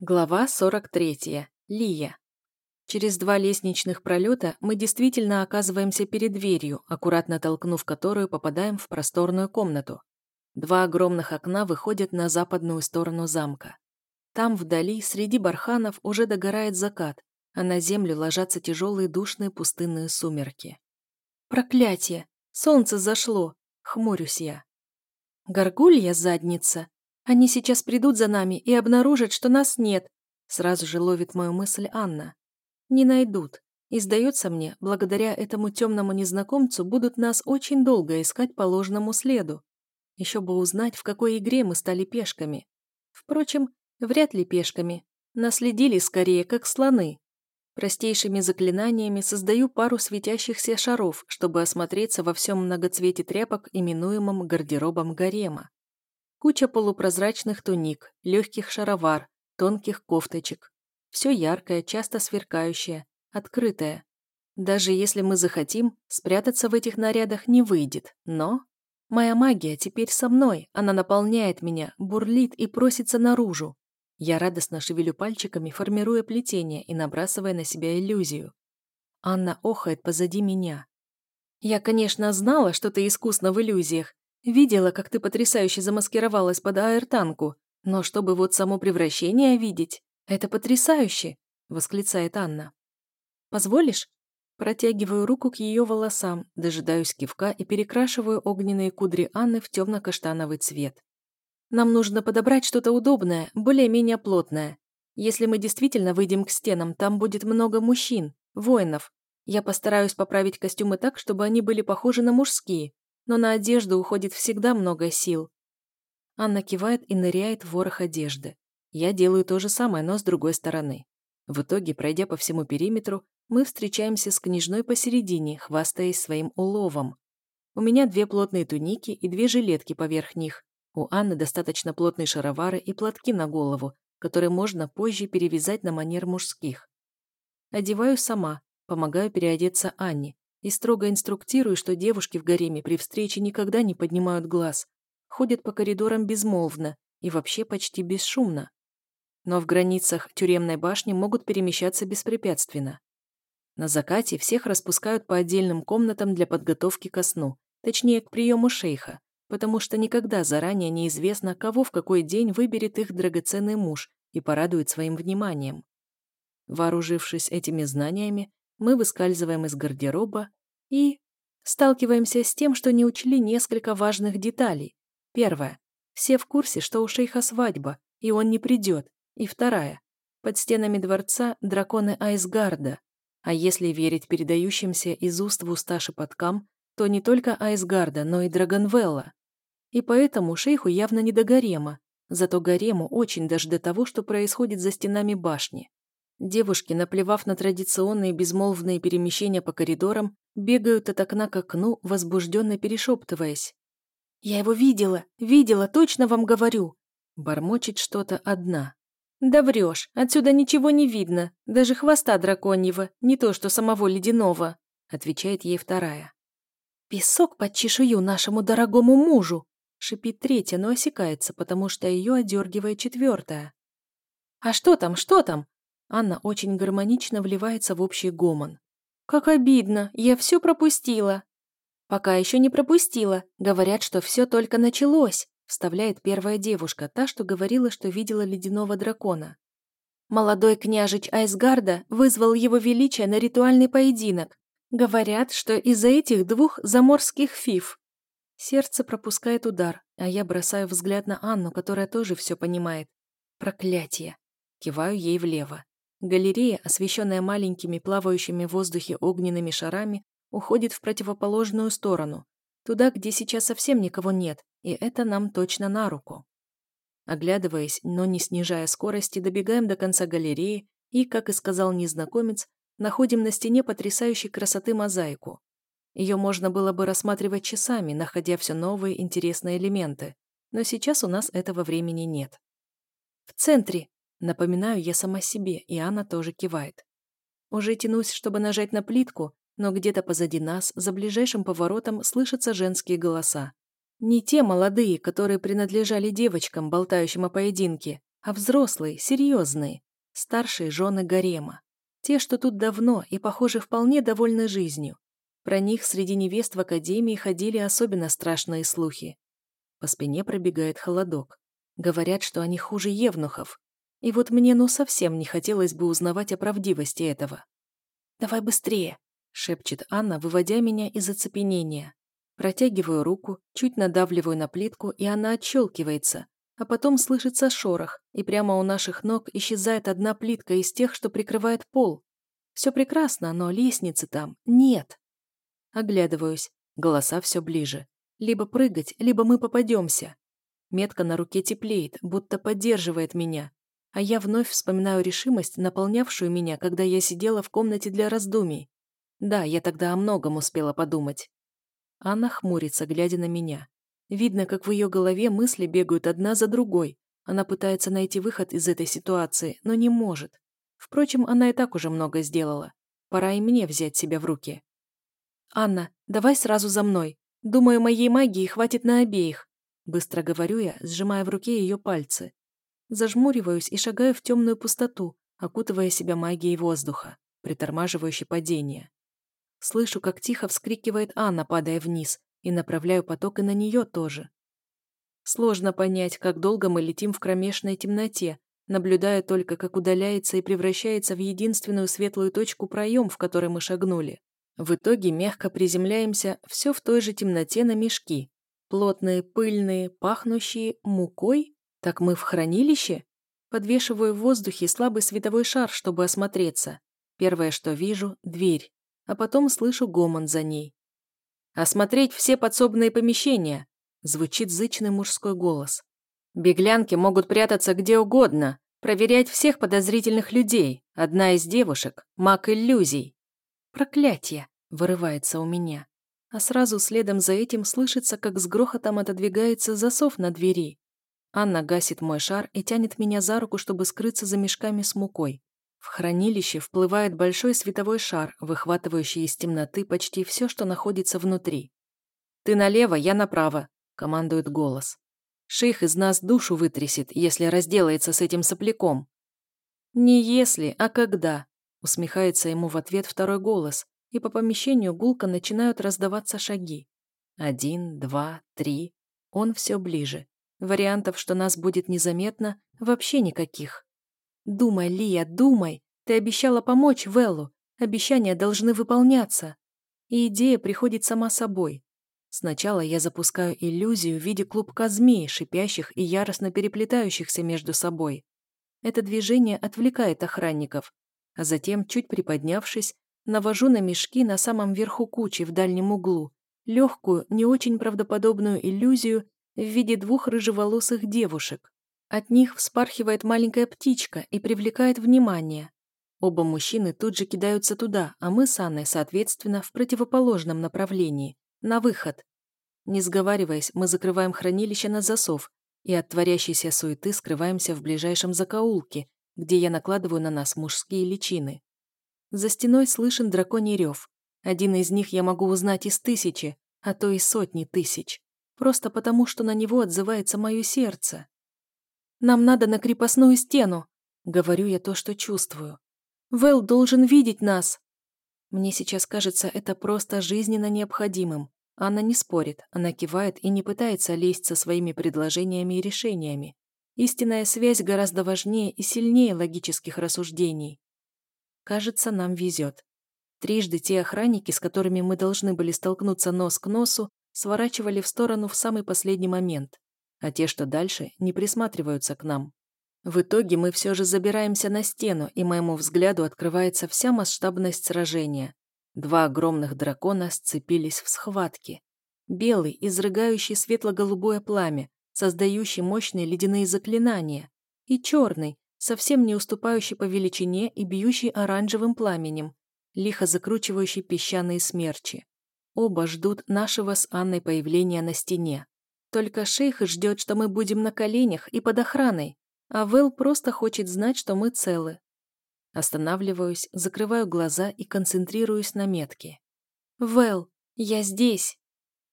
Глава 43. Лия. Через два лестничных пролета мы действительно оказываемся перед дверью, аккуратно толкнув которую попадаем в просторную комнату. Два огромных окна выходят на западную сторону замка. Там вдали, среди барханов, уже догорает закат, а на землю ложатся тяжелые душные пустынные сумерки. Проклятие! Солнце зашло! Хмурюсь я. Горгулья задница! Они сейчас придут за нами и обнаружат, что нас нет. Сразу же ловит мою мысль Анна. Не найдут. И сдается мне, благодаря этому темному незнакомцу будут нас очень долго искать по ложному следу. Еще бы узнать, в какой игре мы стали пешками. Впрочем, вряд ли пешками. Наследили скорее, как слоны. Простейшими заклинаниями создаю пару светящихся шаров, чтобы осмотреться во всем многоцвете тряпок, именуемом гардеробом гарема. Куча полупрозрачных туник, легких шаровар, тонких кофточек. Все яркое, часто сверкающее, открытое. Даже если мы захотим, спрятаться в этих нарядах не выйдет, но... Моя магия теперь со мной, она наполняет меня, бурлит и просится наружу. Я радостно шевелю пальчиками, формируя плетение и набрасывая на себя иллюзию. Анна охает позади меня. Я, конечно, знала, что ты искусна в иллюзиях, Видела, как ты потрясающе замаскировалась под аэртанку, но чтобы вот само превращение видеть, это потрясающе!» — восклицает Анна. «Позволишь?» Протягиваю руку к ее волосам, дожидаюсь кивка и перекрашиваю огненные кудри Анны в темно-каштановый цвет. «Нам нужно подобрать что-то удобное, более-менее плотное. Если мы действительно выйдем к стенам, там будет много мужчин, воинов. Я постараюсь поправить костюмы так, чтобы они были похожи на мужские, но на одежду уходит всегда много сил. Анна кивает и ныряет в ворох одежды. Я делаю то же самое, но с другой стороны. В итоге, пройдя по всему периметру, мы встречаемся с княжной посередине, хвастаясь своим уловом. У меня две плотные туники и две жилетки поверх них. У Анны достаточно плотные шаровары и платки на голову, которые можно позже перевязать на манер мужских. Одеваю сама, помогаю переодеться Анне, и строго инструктирую, что девушки в гареме при встрече никогда не поднимают глаз, ходят по коридорам безмолвно и вообще почти бесшумно. Но в границах тюремной башни могут перемещаться беспрепятственно. На закате всех распускают по отдельным комнатам для подготовки ко сну, точнее, к приему шейха, потому что никогда заранее неизвестно, кого в какой день выберет их драгоценный муж и порадует своим вниманием. Вооружившись этими знаниями, мы выскальзываем из гардероба и сталкиваемся с тем, что не учли несколько важных деталей. Первое. Все в курсе, что у шейха свадьба, и он не придет. И вторая. Под стенами дворца драконы Айсгарда. А если верить передающимся из уст в уста шепоткам, то не только Айсгарда, но и Драгонвелла. И поэтому шейху явно не до гарема, зато гарему очень даже до того, что происходит за стенами башни. Девушки, наплевав на традиционные безмолвные перемещения по коридорам, бегают от окна к окну, возбужденно перешептываясь. «Я его видела, видела, точно вам говорю!» Бормочет что-то одна. «Да врешь, отсюда ничего не видно, даже хвоста драконьего, не то что самого ледяного», отвечает ей вторая. «Песок под чешую нашему дорогому мужу!» шипит третья, но осекается, потому что ее одергивает четвертая. «А что там, что там?» Анна очень гармонично вливается в общий гомон. «Как обидно! Я все пропустила!» «Пока еще не пропустила. Говорят, что все только началось», вставляет первая девушка, та, что говорила, что видела ледяного дракона. Молодой княжич Айсгарда вызвал его величие на ритуальный поединок. Говорят, что из-за этих двух заморских фиф. Сердце пропускает удар, а я бросаю взгляд на Анну, которая тоже все понимает. Проклятие. Киваю ей влево. Галерея, освещенная маленькими плавающими в воздухе огненными шарами, уходит в противоположную сторону, туда, где сейчас совсем никого нет, и это нам точно на руку. Оглядываясь, но не снижая скорости, добегаем до конца галереи и, как и сказал незнакомец, находим на стене потрясающей красоты мозаику. Ее можно было бы рассматривать часами, находя все новые интересные элементы, но сейчас у нас этого времени нет. В центре Напоминаю я сама себе, и Анна тоже кивает. Уже тянусь, чтобы нажать на плитку, но где-то позади нас, за ближайшим поворотом, слышатся женские голоса. Не те молодые, которые принадлежали девочкам, болтающим о поединке, а взрослые, серьезные, старшие жены гарема. Те, что тут давно и, похоже, вполне довольны жизнью. Про них среди невест в академии ходили особенно страшные слухи. По спине пробегает холодок. Говорят, что они хуже евнухов. И вот мне ну совсем не хотелось бы узнавать о правдивости этого. «Давай быстрее!» — шепчет Анна, выводя меня из оцепенения. Протягиваю руку, чуть надавливаю на плитку, и она отщелкивается, а потом слышится шорох, и прямо у наших ног исчезает одна плитка из тех, что прикрывает пол. Все прекрасно, но лестницы там нет. Оглядываюсь, голоса все ближе. Либо прыгать, либо мы попадемся. Метка на руке теплеет, будто поддерживает меня, а я вновь вспоминаю решимость, наполнявшую меня, когда я сидела в комнате для раздумий. Да, я тогда о многом успела подумать. Анна хмурится, глядя на меня. Видно, как в ее голове мысли бегают одна за другой. Она пытается найти выход из этой ситуации, но не может. Впрочем, она и так уже много сделала. Пора и мне взять себя в руки. «Анна, давай сразу за мной. Думаю, моей магии хватит на обеих», быстро говорю я, сжимая в руке ее пальцы. Зажмуриваюсь и шагаю в темную пустоту, окутывая себя магией воздуха, притормаживающей падение. Слышу, как тихо вскрикивает Анна, падая вниз, и направляю поток и на нее тоже. Сложно понять, как долго мы летим в кромешной темноте, наблюдая только, как удаляется и превращается в единственную светлую точку проем, в который мы шагнули. В итоге мягко приземляемся все в той же темноте на мешки. Плотные, пыльные, пахнущие мукой? Так мы в хранилище? Подвешиваю в воздухе слабый световой шар, чтобы осмотреться. Первое, что вижу – дверь, а потом слышу гомон за ней. «Осмотреть все подсобные помещения!» Звучит зычный мужской голос. «Беглянки могут прятаться где угодно, проверять всех подозрительных людей. Одна из девушек – маг иллюзий». «Проклятие!» – вырывается у меня. А сразу следом за этим слышится, как с грохотом отодвигается засов на двери. Анна гасит мой шар и тянет меня за руку, чтобы скрыться за мешками с мукой. В хранилище вплывает большой световой шар, выхватывающий из темноты почти все, что находится внутри. «Ты налево, я направо», — командует голос. «Шейх из нас душу вытрясет, если разделается с этим сопляком». «Не если, а когда», — усмехается ему в ответ второй голос, и по помещению гулко начинают раздаваться шаги. Один, два, три. Он все ближе. Вариантов, что нас будет незаметно, вообще никаких. «Думай, Лия, думай! Ты обещала помочь Веллу. Обещания должны выполняться. И идея приходит сама собой. Сначала я запускаю иллюзию в виде клубка змей, шипящих и яростно переплетающихся между собой. Это движение отвлекает охранников, а затем, чуть приподнявшись, навожу на мешки на самом верху кучи в дальнем углу, легкую, не очень правдоподобную иллюзию в виде двух рыжеволосых девушек. От них вспархивает маленькая птичка и привлекает внимание. Оба мужчины тут же кидаются туда, а мы с Анной, соответственно, в противоположном направлении, на выход. Не сговариваясь, мы закрываем хранилище на засов и от творящейся суеты скрываемся в ближайшем закоулке, где я накладываю на нас мужские личины. За стеной слышен драконий рев. Один из них я могу узнать из тысячи, а то и сотни тысяч. Просто потому, что на него отзывается мое сердце. Нам надо на крепостную стену. Говорю я то, что чувствую. Вэл должен видеть нас. Мне сейчас кажется это просто жизненно необходимым. Она не спорит, она кивает и не пытается лезть со своими предложениями и решениями. Истинная связь гораздо важнее и сильнее логических рассуждений. Кажется, нам везет. Трижды те охранники, с которыми мы должны были столкнуться нос к носу, сворачивали в сторону в самый последний момент а те, что дальше, не присматриваются к нам. В итоге мы все же забираемся на стену, и моему взгляду открывается вся масштабность сражения. Два огромных дракона сцепились в схватке. Белый, изрыгающий светло-голубое пламя, создающий мощные ледяные заклинания, и черный, совсем не уступающий по величине и бьющий оранжевым пламенем, лихо закручивающий песчаные смерчи. Оба ждут нашего с Анной появления на стене. Только шейх ждет, что мы будем на коленях и под охраной, а Вэл просто хочет знать, что мы целы. Останавливаюсь, закрываю глаза и концентрируюсь на метке. «Вэл, я здесь!»